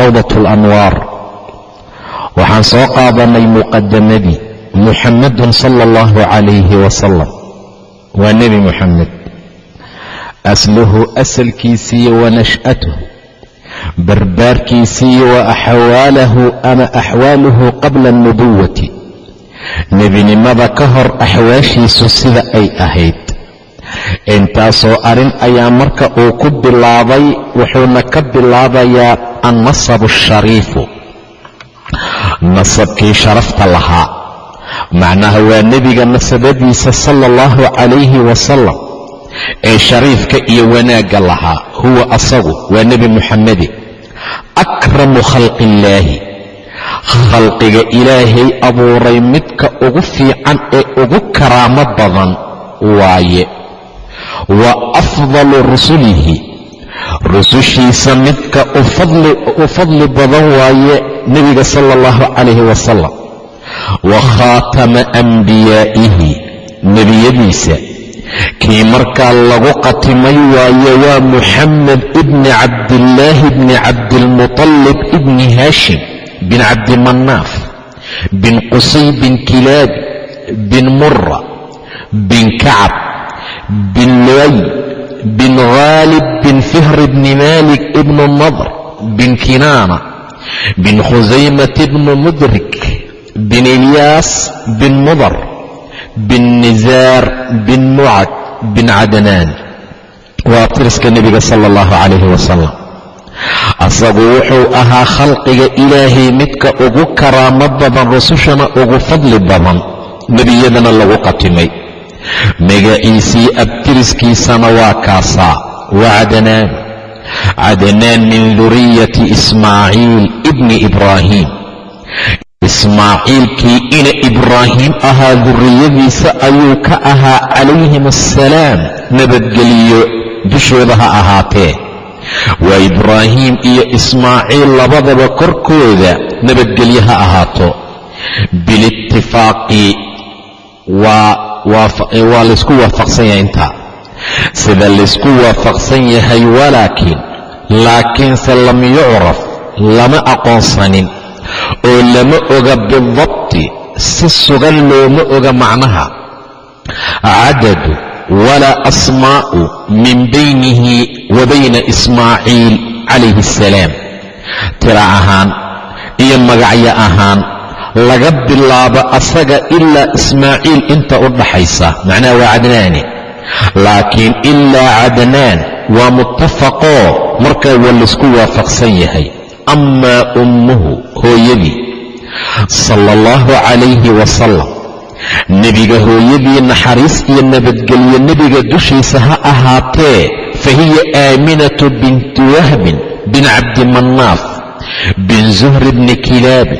rawdat alanwaar waxaan soo qaadanay muqadamadii muxamadun sala allahu calayhi wasalam waa nebi muxamed asluhu asalkiisiiyo wa nash'atuh barbaarkiisiiyo wa axwaalahu ama axwaaluhu qabla alnubuwati nebinimada ka hor axwaashiisu sida ay ahayd. Intaasoo arrin ayaa marka uu ku bilaabay wuxuuna ka bilaabayaa annasabu ashariifu nasabkii sharafta lahaa macnaha waa nebiga nasabadiisa sala allahu calayhi wasalam ee shariifka iyo wanaagga lahaa huwa asagu waa nebi muxamedi akramu khalqi illaahi khalqiga ilaahay abuuray midka ugu fiican ee ugu karaamo badan waaye wa afdalu rusulihi rusushiisa midka u fadli badan waaye nebiga sala allahu calayhi wasalam wa khaatama ambiyaa'ihi nebiyadiisa. Kii markaa lagu qatimay waaye waa muxamed ibni cabdillaahi bni cabdiilmutalib ibni haashim bin cabdimanaaf bin qusay bin kilaab bin mura bin kacab bin luay bin khaalib bin fihr bni malik ibnu nadr bin kinaana bin khusaymat bnu mudrik bin ilyaas bin mudar bin nizaar bin mucad bin cadnaan waa tiriska nebiga sala allahu calayhi wasalam asagu wuxuu ahaa khalqiga ilaahay midka ugu karaamo badan rusushana ugu fadli badan nebiyadana lagu qatimay magaciisii abtiriskiisana waa kaasaa waa cadnaan cadnaan min duriyati ismaaciil ibni ibraahim ismaaciilkii ina ibraahim ahaa duriyadiisa ayuu ka ahaa calayhim assalaam nabadgeliyo dushooda ha ahaatee waa ibraahim iyo ismaaciil labadaba korkooda nabadgelyo ha ahaato bilitifaaqi waa laysku waafaqsan yahay intaa. Sida laysku waafaqsan yahay walaakiin laakiinse lam yucraf lama aqoonsanin oo lama oga bidabti si sugan looma oga macnaha. Cadadu walaa asmaa'u min baynihi wa bayna ismaaciil calayhi assalaam tira ahaan iyo magacyo ahaan laga bilaabo asaga ilaa ismaaciil inta u dhaxaysa. Macnaha waa cadnaani. Laakiin ilaa cadnaan waa muttafaqoo markaa waa laysku waafaqsan yahay. Amaa ummuhu hooyadii. Sala allahu calayhi wasalam nebiga hooyadii naxariis iyo nabadgelyo nebiga dushiisa ha ahaatee fa hiya aaminatu bintu wahbin bin cabdimanaaf bin zuhri bni kilaabi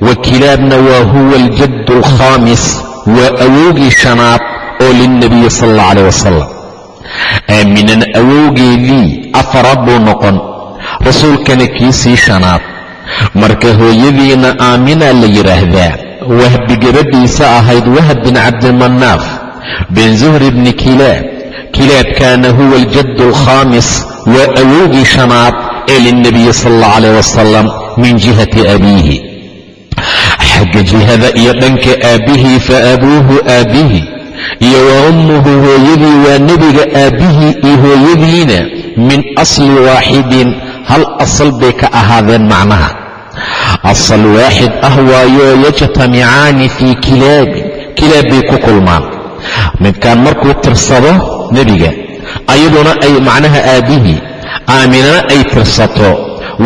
wa kilaabna waa huwa aljaddu alkhaamis waa awowgii shanaad oo lilnabiyi sala allah calayh wasalam aaminan awowgeedii afaraad buu noqon rasuulkana kiisii shanaad marka hooyadiina aaminaa la yidhaahdaa wahbi gabadhiisa ahayd wahb bin cabdimanaaf bin zuhri bni kilaab kilaabkaana huwa aljaddu alkhaamis waa awowgii shanaad ee lilnabiyi sala allah calayh wasalam min jihati abiihi xagga jihada iyo dhanka aabbihii fa abuuhu aabbihii iyo wa ummuhu hooyadii waa nebiga aabbihii iyo hooyadiina min asli waaxidin hal asal bay ka ahaadeen macnaha. Asal waaxid ah waayoo yajtamicaani fii kilaabin kilaab bay ku kulmaan. Midkaan markuu tirsado nebiga ayaduna ay macnaha aabbihii aaminana ay tirsato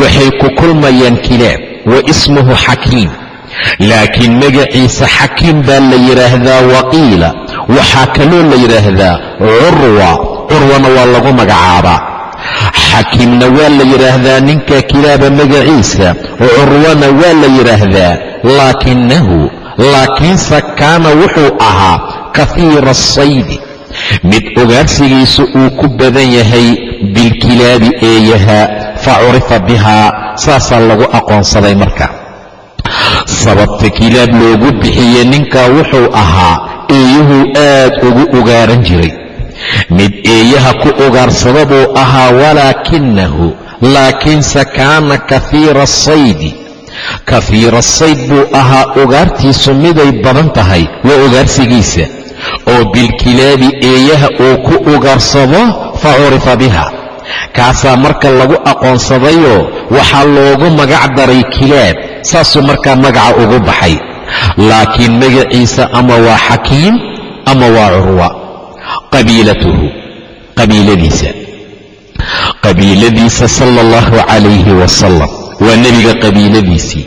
waxay ku kulmayaan kilaab wa ismuhu xakiim laakiin magaciisa xakiim baa la yidhaahdaa waqiila. Waxaa kaloo la yidhaahdaa curwa curwana waa lagu magacaabaa xakiimna waa la yidhaahdaa ninka kilaaba magaciisa curwana waa la yidhaahdaa laakinahu laakiinse kaana wuxuu ahaa kafiira asaydi mid ogaarsigiisu uu ku badan yahay bilkilaabi eeyaha fa curifa bihaa. Saasaa lagu aqoonsaday marka sababta kilaab loogu bixiye ninkaa wuxuu ahaa eeyuhuu aad ugu ugaaran jiray. Mid eeyaha ku ugaarsada buu ahaa walaakinahu laakiinse kaana kafiira asaydi kafiira sayd buu ahaa ugaartiisu miday badan tahay waa ugaarsigiisa. Oo bilkilaabi eeyaha uu ku ugaarsado fa curifa biha. Kaasaa marka lagu aqoonsadayoo waxaa loogu magac daray kilaab saasuu markaa magaca ugu baxay. Laakiin magaciisa ama waa xakiim ama waa curwa qabiilatuhu qabiiladiisa. Qabiiladiisa sala allahu calayhi wasalam waa nebiga qabiiladiisii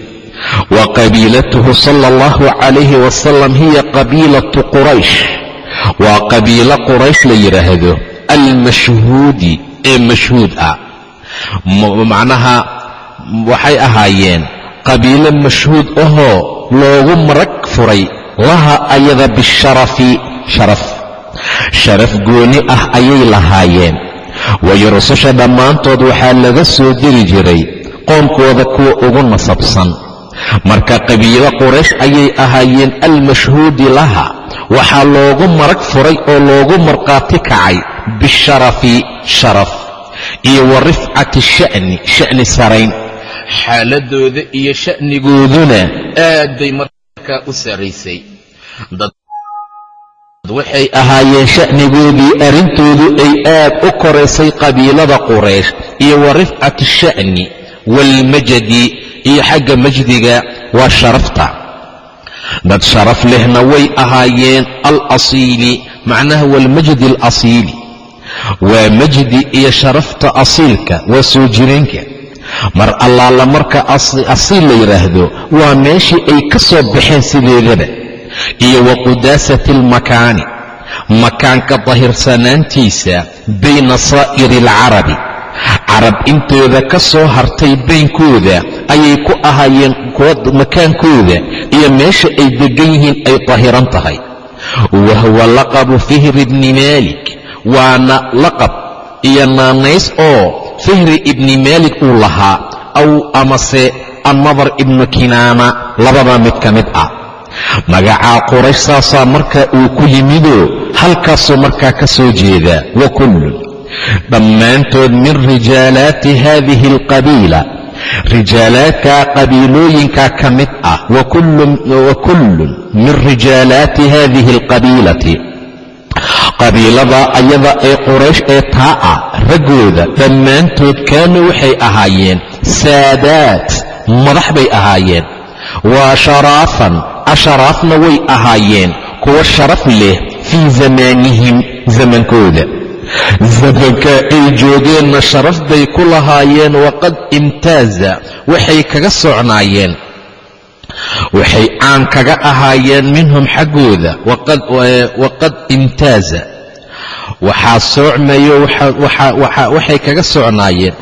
wa qabiilatuhu sala allahu calayhi wasalam hiya qabiilatu quraysh. Waa qabiilo quraysh la yidhaahdo almashhuudi ee mashhuud ah. Macnaha waxay ahaayeen qabiilo mashhuud ahoo loogu marag furay laha ayada bisharafi sharaf. Sharaf gooni ah ayay lahaayeen. Waayo rususha dhammaantood waxaa laga soo diri jiray qoonkooda kuwa ugu nasabsan. Marka qabiilo quraysh ayay ahaayeen almashhuudi laha waxaa loogu marag furay oo loogu markhaati kacay bisharafi sharaf. Iyo wa rifcati sha'ni sha'ni sarayn xaaladooda iyo sha'nigooduna aad bay markaa u saraysay dad waxay ahaayeen sha'nigoodii arrintoodu ay aad u koraysay qabiilada quraysh iyo wa rifcati sha'ni waalmajadi iyo xagga majdiga waa sharafta. Dad sharaf lehna way ahaayeen alasiili macnaha waalmajdi alasiili waa majdi iyo sharafta asiilka waa soo jireenka mar allaala marka asiil la yidhaahdo waa meeshii ay ka soo baxeen sideedaba. Iyo wa qudaasati almakaani makaanka dahirsanaantiisa bayna saa'iri alcarabi carab intooda ka soo hartay baynkooda ayay ku ahaayeen makaankooda iyo meesha ay deggan yihiin ay dahiran tahay. Wa huwa laqabu fihri bni maalik waana laqab iyo naanays oo fihri ibni maalik uu lahaa aw amase annadar ibnu kinaana labadaa mid ka mid ah. Magacaa quraysh saasaa markaa uu ku yimidoo halkaasuu markaa ka soo jeedaa wa kullun. Dhammaantood min rijaalaati haadihi alqabiila rijaalaadkaa qabiilooyinkaa ka mid ah wa kullun min rijaalaati haadihi alqabiilati qabiilada ayada ee quraysh ee taa ah raggooda dhammaantood kaanuu waxay ahaayeen saadaat madax bay ahaayeen. Waa sharaafan asharaafna way ahaayeen kuwa sharaf leh fii zamaanihim zamankooda. Zamanka ay joogeenna sharaf bay ku lahaayeen waqad imtaaza waxay kaga socnaayeen waxay caan kaga ahaayeen minhum xaggooda waqad imtaaza. Waxaa soocmayo waxay kaga socnaayeen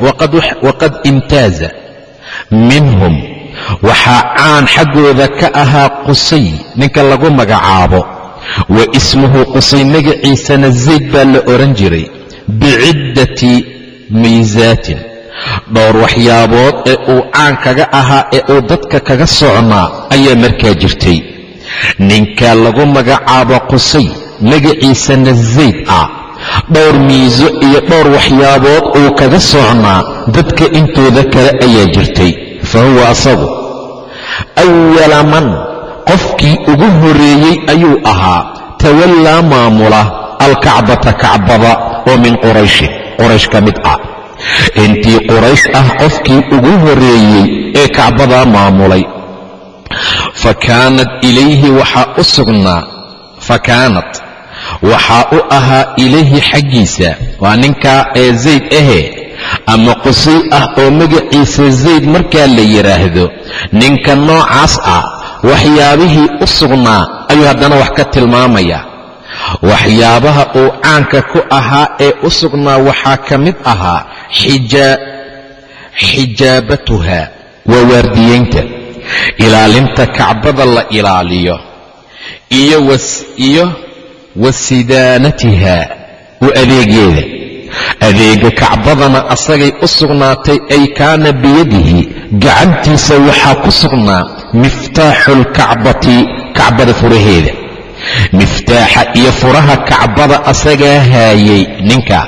waqad imtaaza. Minhum waxaa caan xaggooda ka ahaa qusay ninka lagu magacaabo. Wa ismuhu qusay magaciisana zayd baa la odhan jiray biciddati miisaatin dhowr waxyaabood ee uu caan kaga ahaa ee uu dadka kaga socnaa ayaa markaa jirtay. Ninka lagu magacaabo qusay magaciisana zayd ah. Dhowr miiso iyo dhowr waxyaabood uu kaga socnaa dadka intooda kale ayaa jirtay. Fa huwa asagu awala man qofkii ugu horeeyey ayuu ahaa. Tawallaa maamula alkacbata kacbada oo min qurayshin quraysh ka mid ah intii quraysh ah qofkii ugu horeeyey ee kacbadaa maamulay. Fa kaanat ilayhi waxaa u sugnaa. Fa kaanat. Waxaa u ahaa ilayhi xaggiisa. Waa ninkaa ee zayd ahee. Ama qusay ah oo magaciisa zayd markaa la yidhaahdo ninka noocaas ah waxyaabihii u sugnaa ayuu haddana wax ka tilmaamaya waxyaabaha uu caanka ku ahaa ee u sugnaa waxaa ka mid ahaa xijaabatuha waa waardiyeynta ilaalinta kacbada la ilaaliyo iyo wa sidaanatiha wa adeegeeda adeega kacbadana asagay u sugnaatay ay kaana biyadihi gacantiisa waxaa ku sugnaa miftaaxu lkacbati kacbada furaheeda miftaaxa iyo furaha kacbada asagaa haayay ninka.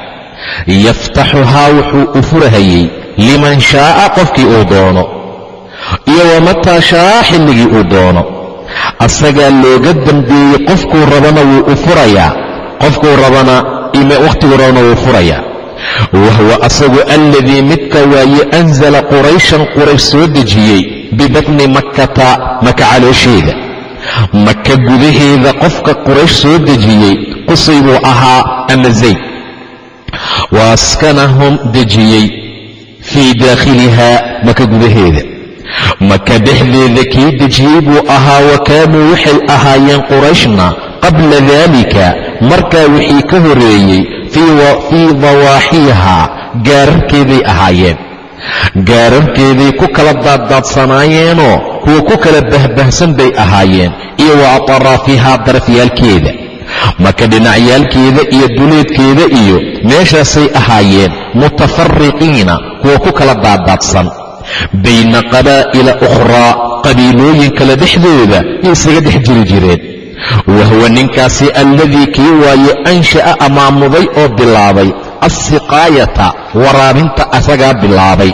yaftaxuhaa wuxuu u furahayey liman shaa'a qofkii uu doono iyo wamataa shaa'a xilligii uu doono. Asagaa looga dambeeyey qofkuu rabana wuu u furayaa qofkuu rabana wakhtiguu rabana wuu furayaa. Wahuwa asagu alladii midka waaye anzala qurayshan quraysh soo dejiyey bibatni makkata maka caloosheeda maka gudaheeda qofka quraysh soo dejiyey qusay buu ahaa ama zayd. Wa askanahum dejiyey fii daakhilihaa maka gudaheeda. Maka dhexdeeda kii dejiyey buu ahaa wa kaanuu waxay ahaayeen qurayshna qabla daalika markaa wixii ka horeeyey fii dawaaxiihaa gaararkeeday ahaayeen. Gaararkeeday ku kala daaddaadsanaayeenoo kuwa ku kala bahbahsan bay ahaayeen iyo wa ataraafihaa darafyaalkeeda. Maka dhinacyaalkeeda iyo duleedkeeda iyo meeshaasay ahaayeen mutafariqiina kuwa ku kala daadaadsan bayna qabaa'ila ukhraa qabiilooyin kale dhexdooda isaga dhex jiri jireen. Wahuwa ninkaasi alladii kii waaye ansha'a amaamuday oo bilaabay alsiqaayata waraabinta asagaa bilaabay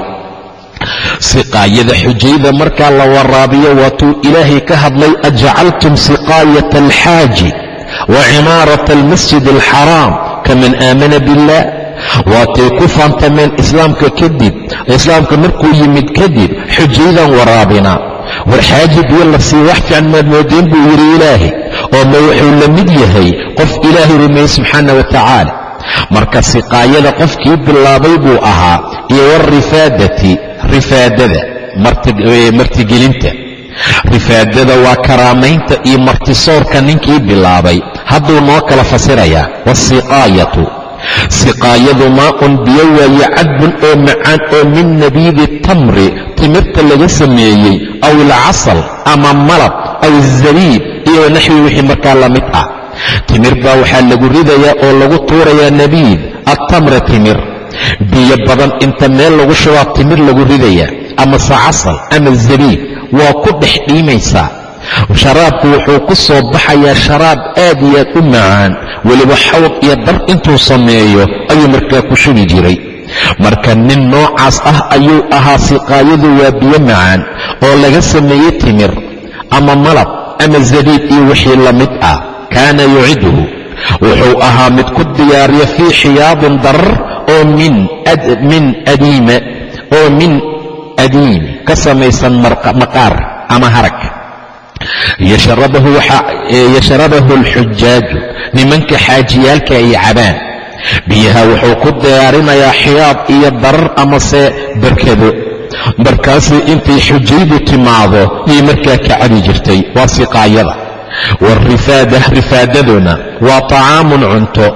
siqaayada xujayda markaa la waraabiyo waatuu ilaahay ka hadlay ajacaltum siqaayata alxaaji wa cimaarata almasjid alxaraam kaman aamana biاllah waatay ku faantameen islaamka kadib islaamka markuu yimid kadib xujaydan waraabina war xaaji biyo la sii wax fiican maad moodeen buu yidhi ilaahay oo ma wuxuu la mid yahay qof ilaahay rumeeyey subxaana wa tacaala. Marka siqaayada qofkii bilaabay buu ahaa iyo warifaadati rifaadada martigelinta. Rifaadada waa karaamaynta iyo martisoorka ninkii bilaabay. Hadduu noo kala fasirayaa waasiqaayatu siqaayadu maa-un biyo cadbun oo macaan oo min nabiidi tamri timirta laga sameeyey aw ilcasal ama malab aw izabiib iyo naxwi wixii markaa la mid ah. Timir baa waxaa lagu ridayaa oo lagu tuurayaa nabiid attamra timir biyo badan inta meel lagu shubaa timir lagu ridayaa amase casal ama zabiib waa ku dhex dhiimaysaa sharaabku wuxuu ku soo baxayaa sharaab aad iyo aad u macaan. Weliba xawd iyo dar intuu sameeyo ayuu markaa ku shubi jiray. Marka nin noocaas ah ayuu ahaa siqaayadu waa biyo macaan oo laga sameeyey timir ama malab ama zabiib iyo wixii la mid ah. Kaana yuciduhu. Wuxuu ahaa mid ku diyaariya fii xiyaadin darar oo min adiima oo min adiim ka samaysan maqaar ama harag. Yashrabahu alxujaaju nimanka xaajiyaalka ay cabaan. Biyaha wuxuu ku diyaarinayaa xiyaad iyo darar amase barkado markaasay intay xujaydu timaado yay markaa ka cabi jirtay waa siqaayada. Warifaada rifaadaduna waa طacaamun cunto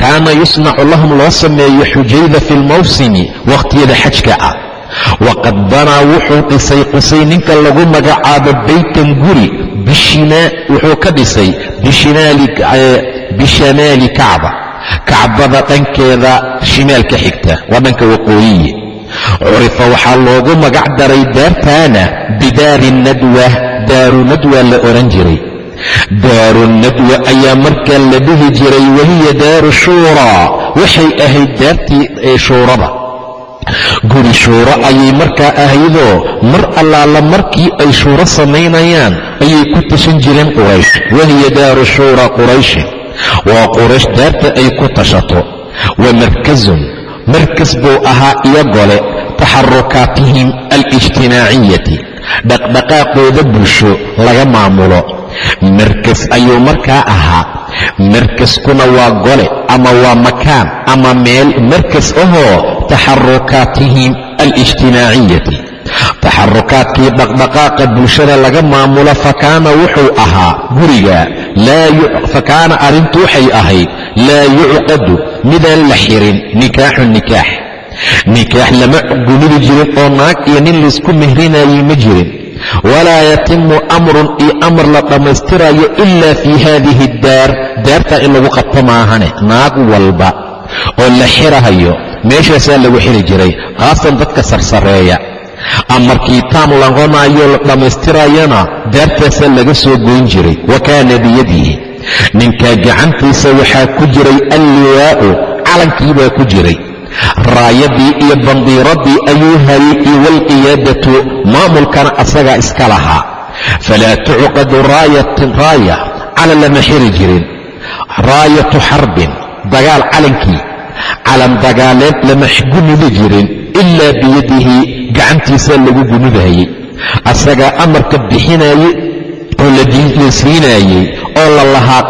kaana yusnacu lahum loo sameeyo xujayda fi lmawsimi wakhtiyada xajka ah waqad banaa wuxuu dhisay qusay ninka lagu magacaabo baytan guri wuxuu ka dhisay bishamaali kacba kacbada dhankeeda shimaal ka xigta waa dhanka waqooyiye curifa waxaa loogu magac daray daartaana bidaari nadwa daaru nadwa la odhan jiray daaru nadwa ayaa markaa la dhihi jiray wahiya daaru shuuraa waxay ahayd daartii shuurada. Guri shuuro ayay markaa ahaydoo mar allaala markii ay shuuro samaynayaan ayay ku tashan jireen quraysh. Wahiya daaru shuura qurayshin waa quraysh daarta ay ku tashato. Wa markazun. Markas buu ahaa iyo gole taxarukaatihim alijtinaaciyati dhaqdhaqaaqooda bulsho laga maamulo. Markas ayuu markaa ahaa. Markaskuna waa gole ama waa makaan ama meel markas ahoo taxarukaatihim alijtinaaciyati taxarukaadkii dhaqdhaqaaqa bulshada laga maamulo fakaana wuxuu ahaa guriga. Fakaana arrintu waxay ahayd laa yucqadu midaan la xirin nikaaxu nikaax nikaax lama gumidi jirin oo naag iyo nin laysku mehrinayay ma jirin. Walaa yatimu amrun iyo amar la dhammaystirayo ilaa fii haadihi daar. Daartaa in lagu qabto maahane naag walba oo la xirahayo meeshaasaa lagu xiri jiray khaasan dadka sarsareeya. Amarkii taam laqonayo la dhammaystirayana daartaasaa laga soo goyn jiray. Wa kaana biyadihi. Ninkaa gacantiisa waxaa ku jiray alliwaa'u calankii baa ku jiray raayadii iyo bandiiradii ayuu hayay iyo walqiyaadatu maamulkana asagaa iska lahaa. Falaa tucqadu raayatin raaya cala lama xiri jirin. Raayatu xarbin dagaal calankii. Calan dagaaleed lama gumidi jirin ilaa biyadihi gacantiisa lagu gumidayey asagaa amarka bixinayey oo la siinaayey oo la lahaa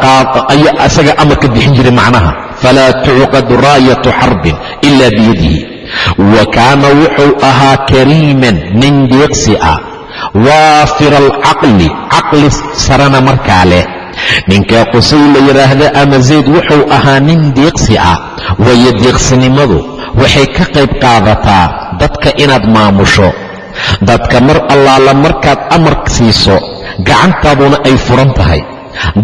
asagaa amarka bixin jiray macnaha falaa tucqadu raayatu xarbin ila biyadihi wa kaana wuxuu ahaa kariiman nin deeqsi ah waafira alcaqli caqli sarana markaa leh ninkaa qusay la yidhaahda ama zayd wuxuu ahaa nin deeqsi ah waayo deeqsinimadu waxay ka qayb qaadataa dadka inaad maamusho dadka mar allaala markaad amar siiso gacantaaduna ay furan tahay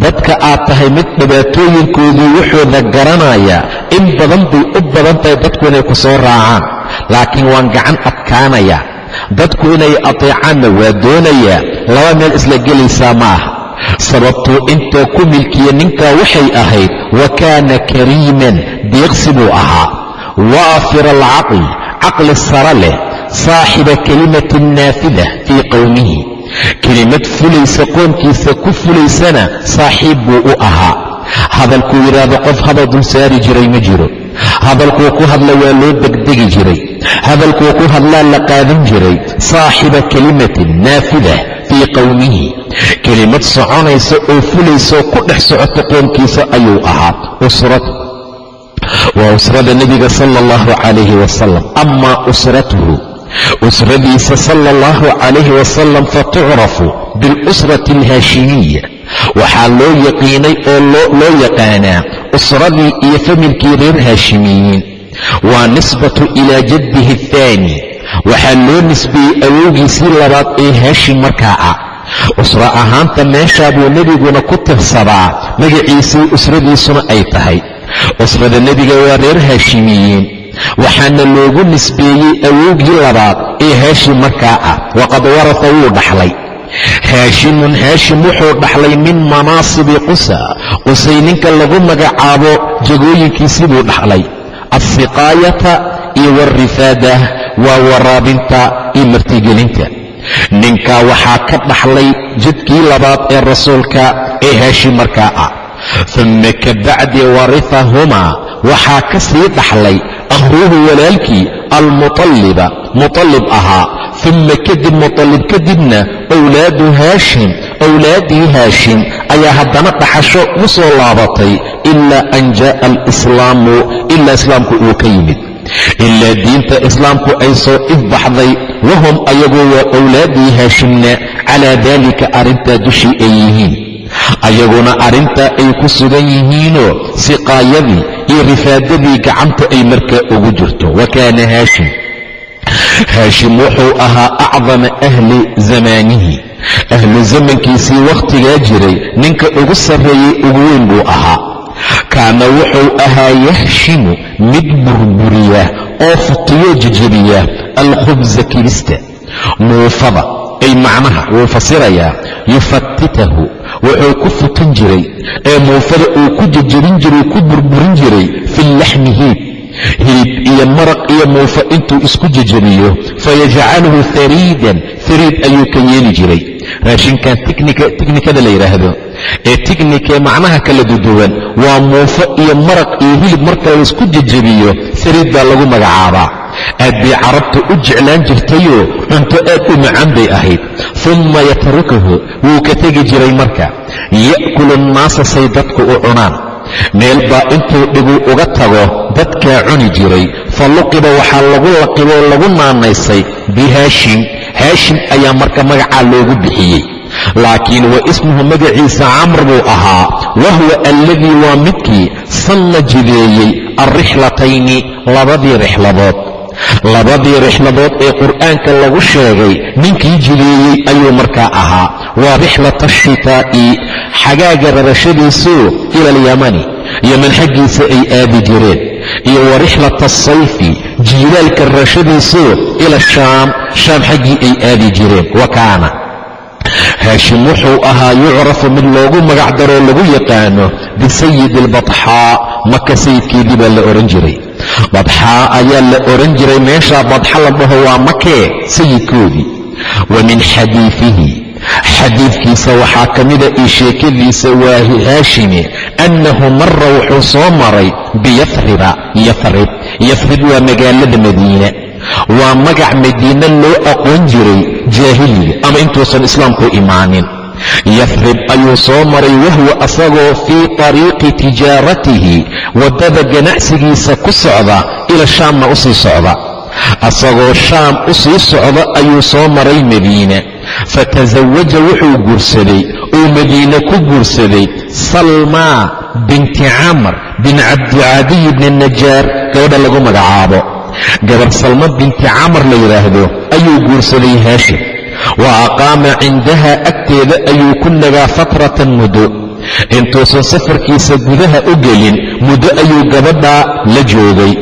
dadka aad tahay mid dhibaatooyinkoodii wuxuuda garanaya in badan bay u badan tahay dadku inay ku soo raacaan laakiin waan gacan adkaanaya dadku inay ateecaanna waa doonayaa laba meel isla gelaysaa ma ah sababtuu intaa ku milkiya ninkaa waxay ahayd wa kaana kariiman deeqsi buu ahaa. Waafira alcaqli caqli sara leh saaxiba kelimatin naafida fii qowmihi kelimad fulaysa qoonkiisa ku fulaysana saaxiib buu u ahaa. Hadalkuu yidhaahdo qof hadal dul saari jiray ma jiro. Hadalkuu ku hadla waa loo degdegi jiray. Hadalkuu ku hadlaa la qaadan jiray. Saaxiba kelimatin naafida fii qowmihi kelimad soconaysa oo fulaysaoo ku dhex socota qoonkiisa ayuu ahaa. Waa usrada nebiga sala allahu calayhi wasalam amaa usratuhu usradiisa sala allahu calayhi wasalam fatucrafu biاlusrati alhaashimiya waxaa loo yaqiinay oo loo yaqaanaa usradii iyo familkii reer haashimiyiin waa nisbatu ilaa jaddihi ahaani waxaa loo nisbeeyey awowgiisii labaad ee haashim markaa ah. Usro ahaanta meeshaa buu nebiguna ku tirsadaa magaciisii usradiisuna ay tahay. Usrada nebiga waa reer haashimiyiin waxaana loogu nisbeeyey awowgii labaad ee haashim markaa ah. Waqad warasa wuu dhaxlay. Haashimun haashim wuxuu dhaxlay min manaasibi qusa. Qusay ninka lagu magacaabo jagooyinkiisii buu dhaxlay. Alsiqaayata iyo waalrifaada waa waraabinta iyo martigelinta. Ninkaa waxaa ka dhaxlay jidkii labaad ee rasuulka ee haashim markaa ah. Uma ka bacdi warifahumaa waxaa ka sii dhaxlay akhruhu walaalkii almualiba muallib ahaa. Uma kadib muallib kadibna wlaadu haashim owlaaddii haashim ayaa haddana dhaxasho u soo laabatay ilaa an jaa'a alislaamu ilaa islaamku uu ka yimid. Ilaa diinta islaamku ay soo ifbaxday wahum ayagoo waa owlaaddii haashimna calaa daalika arrintaa dushii ay yihiin ayaguna arrintaa ay ku sugan yihiinoo siqaayadii iyo rifaadadii gacanta ay markaa ugu jirto. Wa kaana haashim. Haashim wuxuu ahaa acdama ahli zamaanihi ahlu zamankiisii wakhtigaa jiray ninka ugu sarreeyey ugu weyn buu ahaa. Kaana wuxuu ahaa yahshimu mid burburiya oo futiyo jejebiya alkhubsa kirista muufada ay macnaha wuu fasirayaa yufatitahu wuxuu ku futan jiray ee muufada uu ku jejebin jiray ku burburin jiray fi laxmi hiib hilib iyo maraq iyo muufa intuu isku jejebiyo fayajcaluhu hariidan hariid ayuu ka yeeli jiray. Raashinkan tiknikada la yidhaahdo ee tignikee macnaha kala duduwan waa muufo iyo maraq iyo hilib marka laysku jejebiyo sariid baa lagu magacaabaa aad bay carabta u jeclaan jirtayoo cunto aad u macaan bay ahayd. Umma yatrukuhu wuu ka tegi jiray marka. Ya'kulu annaasa say dadku u cunaan. Meel baa intuu dhiguu uga tago dadkaa cuni jiray. Fa luqiba waxaa lagu laqiboo lagu naanaysay bihaashim haashim ayaa marka magacaa loogu bixiyey. Laakiin wa ismuhu magaciisa camr buu ahaa. Wa huwa alladii waa midkii sanna jideeyey alrixlatayni labadii rixladood labadii rixladood ee qur'aanka lagu sheegay ninkii jideeyey ayuu markaa ahaa. Waa rixlata ashitaa'i xagaaga rarashadiisuu ila alyamani yeman xaggiisa ay aadi jireen. Iyo wa rixlata asayfi jiilaalka rarashadiisuu ila shaam shaam xaggii ay aadi jireen. Wa kaana haashim wuxuu ahaa yucrafu mid loogu magacdaroo lagu yaqaano bisayidi albatxaa maka sayidkeedii baa la odhan jiray. Badxaa ayaa la odhan jiray meeshaa badxa la dhaho waa makee sayidkoodii. Wa min xadiifihi xadiidkiisa waxaa ka mida io sheekadiisa waa haashimi annahu mara wuxuu soo maray biyafriba yafrib yafrib waa magaalada madiine. Waa magac madiine loo aqoon jiray jaahiliga ama intuusan islaamku imaanin. Yafrib ayuu soo maray wahwa asagoo fii طariiqi tijaaratihi waddada ganacsigiisa ku socda ila shaamna u sii socda asagoo shaam u sii socda ayuu soo maray madiine. Fatasawaja wuxuu guursaday uu madiine ku guursaday salmaa binti camr bin cabdicadiy bni najaar gabadha lagu magacaabo. Gabar salma binti camar la yidhaahdo ayuu guursaday haashim. Wa aqaama cindaha agteeda ayuu ku nagaa fatratan muddo. Intuusan safarkiisa gudaha u gelin muddo ayuu gabadhaa la joogay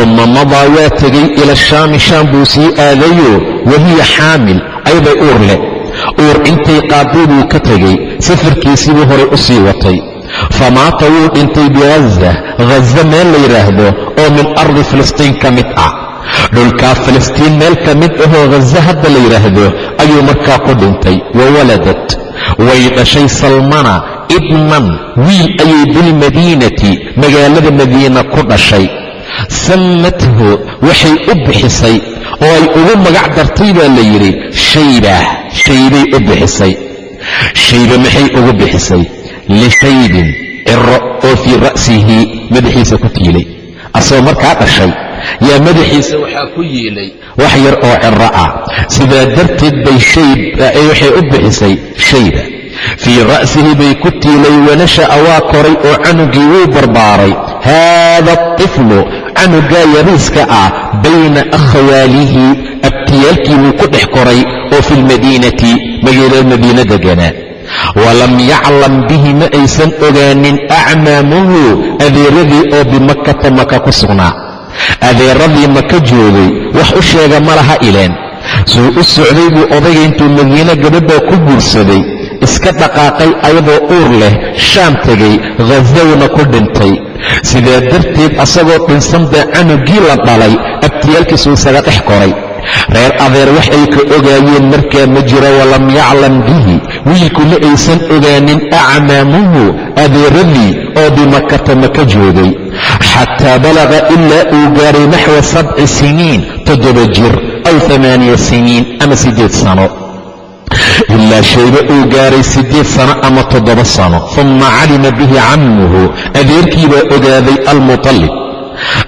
uma madaa waa tegay ila shaami shaam buu sii aadayo wahiya xaamil ayday uur leh uur intay qaaday buu ka tegey safarkiisiibuu horay u sii watay famaata wuu dhintay bighaza ghaza meel la yidhaahdo oo min ardi filistiin ka mid ah dhulkaa filistiin meel ka mid ahoo ghaza hadda la yidhaahdo ayuu markaa ku dhintay wa waladat way dhashay salmana ibnan wiil ayay bilmadiinati magaalada madiina ku dhashay sammathu waxay u bixisay oo ay ugu magac dartay baa la yidhi shayba. Shaybay u bixisay. Shayba maxay ugu bixisay? Lishaybin ciro oo fii ra'sihi madaxiisa ku tiilay. Asagoo markaa dhashay yaa madaxiisa waxaa ku yiilay wax yar oo ciro ah. Sidaa darteed bay waxay u bixisay shayba. Fii ra'sihi bay ku tiilay wanasha'a waa koray oo canugii wuu barbaaray. Haada atiflu canugaa yariiska ah bayna akhwaalihi abtiyaalkii buu ku dhex koray oo fi lmadiinati magaalada madiina deganaa walam yaclam bihi ma aysan ogaanin acmaamuhu adeeradii oo bimakkata maka ku sugnaa. Adeeradii maka joogay wax u sheega ma laha ileen. Suu u socday buu odayga intuu madiine gabadhaa ku guursaday iska dhaqaaqay ayadoo uur leh shaam tegay khasawna ku dhintay. Sidaa darteed asagoo dhinsan baa canugii la dhalay abtiyaalkiisuu isaga dhex koray. Reer adeer wax ay ka ogaayeen markaa ma jiro walam yaclam bihi. Wiilku ma aysan ogaanin acmaamuhu adeeradii oo bimakata maka joogay. Xataa balaqa ilaa uu gaaray naxwa sabci siniin toddoba jir aw amaaniya siniin ama siddeed sano ilaa shayba uu gaaray siddeed sano ama toddoba sano. Uma calima bihi cammuhu. Adeerkii baa ogaaday almuطallib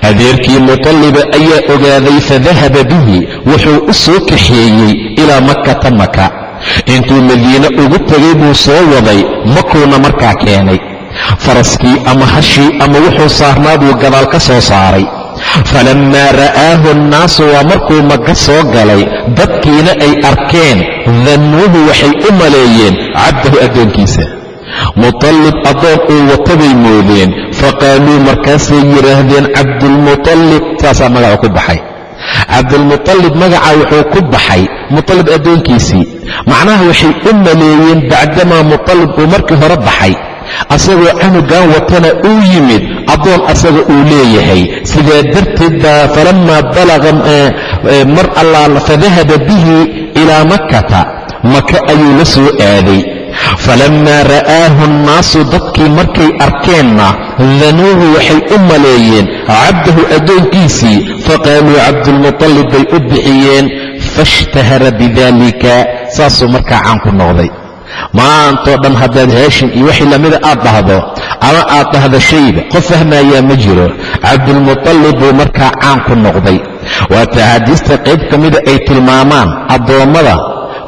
adeerkii muطalliba ayaa ogaaday fadahaba bihi. Wuxuu u soo kaxeeyey ilaa makkata maka intuu madiine ugu tegay buu soo waday makuuna markaa keenay. Faraskii ama hashii ama wuxuu saarnaa buu gadaal ka soo saaray falammaa ra'aahu annaasu waa markuu maka soo galay dadkiina ay arkeen dannuuhu waxay u maleeyeen cabdahu addoonkiisa muطallib addoon uu wata bay moodeen faqaaluu markaasay yidhaahdeen cabdulmuطallib saasaa magaca ku baxay cabdulmuطallib magaca wuxuu ku baxay muطallib addoonkiisii macnaha waxay u maleeyeen bacdamaa muطallib uu markii hore baxay asagoo canugan watana uu yimid addoon asaga uu leeyahay. Sidaa darteed baa falammaa balaqa mar allaala fadahaba bihi ilaa makkata? Maka ayuu la soo aaday. Falammaa ra'aahu annaasu dadkii markay arkeenna danuuhu waxay u maleeyeen cabdahu addoonkiisii. Faqaaluu cabdulmuطalib bay u bixiyeen faishtahara bidalika saasuu markaa caan ku noqday maantoo dhan haddaad haashim iyo wixii lamida aad dhahdo ama aad dhahdo shayba qof fahmayaa ma jiro. Cabdulmuطalib buu markaa caan ku noqday. Waata axaadiista qayb ka mida ay tilmaamaan addoommada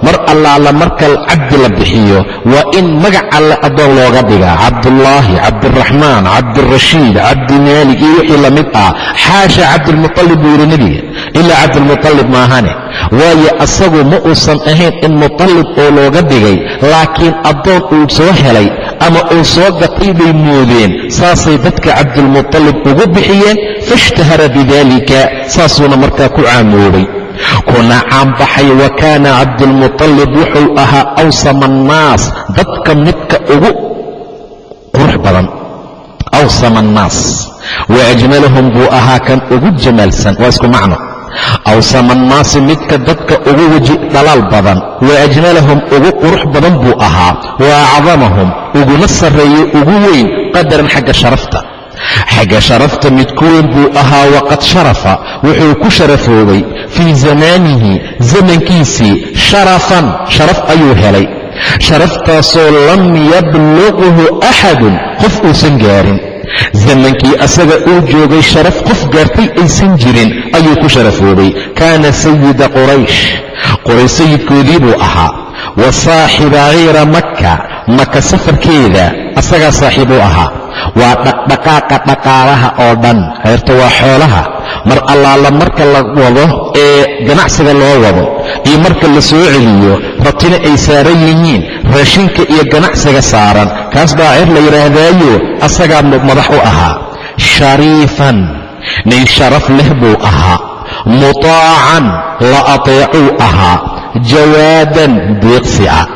mar allaala marka cabdi la bixiyo. Waa in magac alle addoon looga dhigaa. Cabdullaahi cabdiraxmaan cabdirashiid cabdimaalig iyo wixii la mid ah. Xaasha cabdilmualib buu yidhi nebiga ilaa cabdilmualib maahane waayo asagu ma uusan ahayn in muqalib oo looga dhigay laakiin addoon uu soo helay ama uu soo gatay bay moodeen. Saasay dadka cabdilmualib ugu bixiyeen. Fashtahara bidalika saasuuna markaa ku caamoobay kuna caanbaxay wa kaana cabdulmuطalib wuxuu ahaa awsama annaas dadka midka ugu qurux badan. Awsama annaas. Wa ajmalahum buu ahaa kan ugu jamaalsan waa isku macno. Awsama annaasi midka dadka ugu weji dhalaal badan wa ajmalahum ugu qurux badan buu ahaa. Wa acdamahum uguna sarreeyey ugu weyn qadaran xagga sharafta xagga sharafta mid ku weyn buu ahaa waqad sharafa wuxuu ku sharafoobay fii zamaanihi zamankiisii sharafan sharaf ayuu helay. Sharaftaasoo lam yabluqhu axadun qof uusan gaarin. Zamankii asaga uu joogay sharaf qof gaartay aysan jirin ayuu ku sharafoobay kaana sayida quraysh. Quraysh sayidkoodii buu ahaa. Wa saaxiba hayra makka. Maka safarkeeda asagaa saaxiibuu ahaa waa dhaqdhaqaaqa dhaqaalaha oo dhan. Heerta waa xoolaha. Mar allaala marka la wado ee ganacsiga loo wado iyo marka la soo celiyo ratina ay saaran yihiin raashinka iyo ganacsiga saaran. Kaas baa ceer la yidhaahdaayo asagaa madax u ahaa. Shariifan nin sharaf leh buu ahaa. Mutaacan la ateecuu ahaa. Jawaadan deeqsi ah.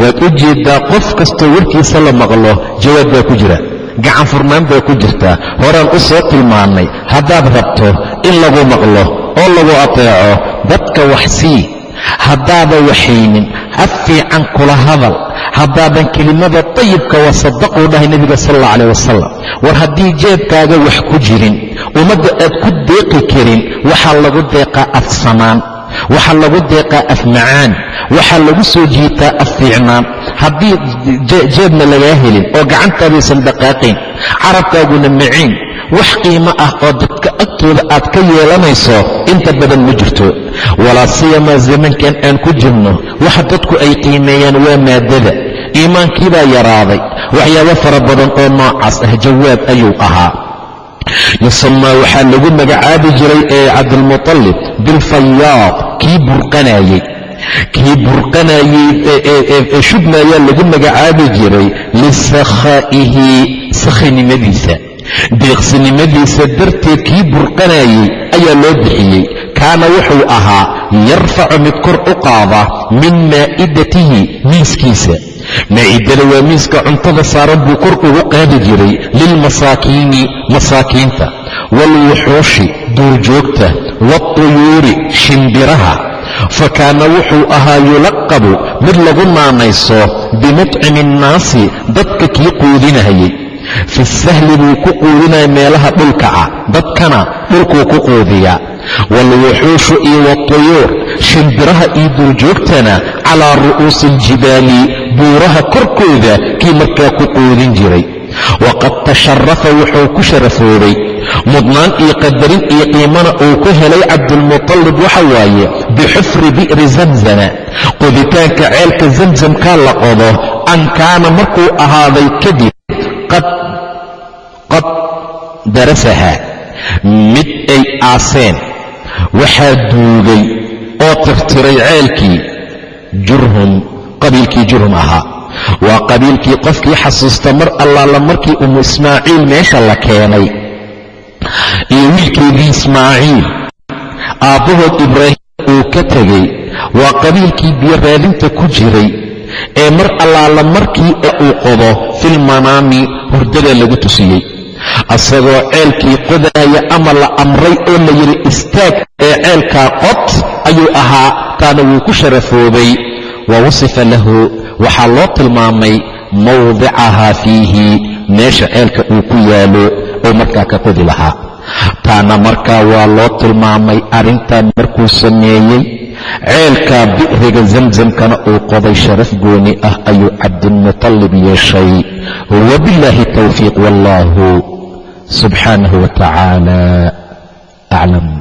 Waad u jeeddaa qof kastoo warkiisa la maqlo jawaad baa ku jira gacan furnaan baa ku jirta horaan u soo tilmaannay haddaad rabto in lagu maqlo oo lagu ateeco dadka wax sii haddaadan waxaynin ha fiican kula hadal haddaadan kelimada tayibka wasadaquu dhahay nebiga sal alla calah wasalam war haddii jeebkaaga wax ku jirin ummadda aad ku deeqi karin waxaa lagu deeqaa afsanaan waxaa lagu deeqaa af macaan. Waxaa lagu soo jiitaa af fiicnaan. Haddii jeebna lagaa helin oo gacantaadaysan dhaqaaqayn carabkaaguna maciin wax qiimo ah oo dadka agtooda aad ka yeelanayso inta badan ma jirto. Walaa siyamaa zamankan aan ku jirno waxa dadku ay qiimeeyaan waa maadada. Iimaankiibaa yaraaday. Waxyaabo fara badan oo noocaas ah jawaab ayuu ahaa yusamaa waxaa lagu magacaabi jiray ee cabdilmuطalib bilfayaad kii burqanayey kii burqanayey ee shubmayaa lagu magacaabi jiray lisakhaa'ihi sakhinimadiisa deeqsinimadiisa darteed kii burqanayey ayaa loo bixiyey. Kaana wuxuu ahaa yarfacu mid kor u qaada min maa'idatihi miiskiisa maacidada waa miiska cuntada saaran buu kor ugu qaadi jiray lilmasaakiini masaakiinta. Waalwuxuushi duurjoogta. Waatuyuuri shimbiraha. Fa kaana wuxuu ahaa yulaqabu mid lagu naanayso bimutcimi innaasi dadka kii quudinahayay fi sahli buu ku quudinaya meelaha dhulka ah. Dadkana dhulkuu ku quudiyaa. Waalwuxuushu iyo waatuyuur shimbiraha iyo duurjoogtana calaa ru'uusi aljibaali buuraha korkooda kii markaa ku quudin jiray. Waqad tasharafa wuxuu ku sharafoobay mudnaan iyo qadarin iyo qiimana uu ku helay cabdulmuطalib waxa waaye bixufri bi'ri zamzama. Qoditaanka ceelka zamsamkaa la qodo an kaana markuu ahaaday kadib qad darasaha mid ay aaseen waxaa duugay oo tirtiray ceelkii jurhum qabiilkii jurhum ahaa. Waa qabiilkii qofkii xasuusta mar allaala markii umu ismaaciil meesha la keenay. Iyo wiilkeedii ismaaciil aabbahood ibraahim uu ka tegey waa qabiilkii biyo raadinta ku jiray ee mar allaala markii uu qodo filmanaami hurdada lagu tusiyey. Asagoo ceelkii qodaaya ama la amray oo la yidhi istaag ee ceelkaa qod ayuu ahaa taana wuu ku sharafoobay wa wasifa lahu waxaa loo tilmaamay mawdicahaa fiihi meesha ceelka uu ku yaalo oo markaa ka qodi lahaa taana markaa waa loo tilmaamay arrintan markuu sameeyey. Ceelkaa bi'riga zamzamkana uu qoday sharaf gooni ah ayuu cabdilmutalib yeeshay. Wabillaahi towfiiq wallaahu subxaanahu wa tacaala aclam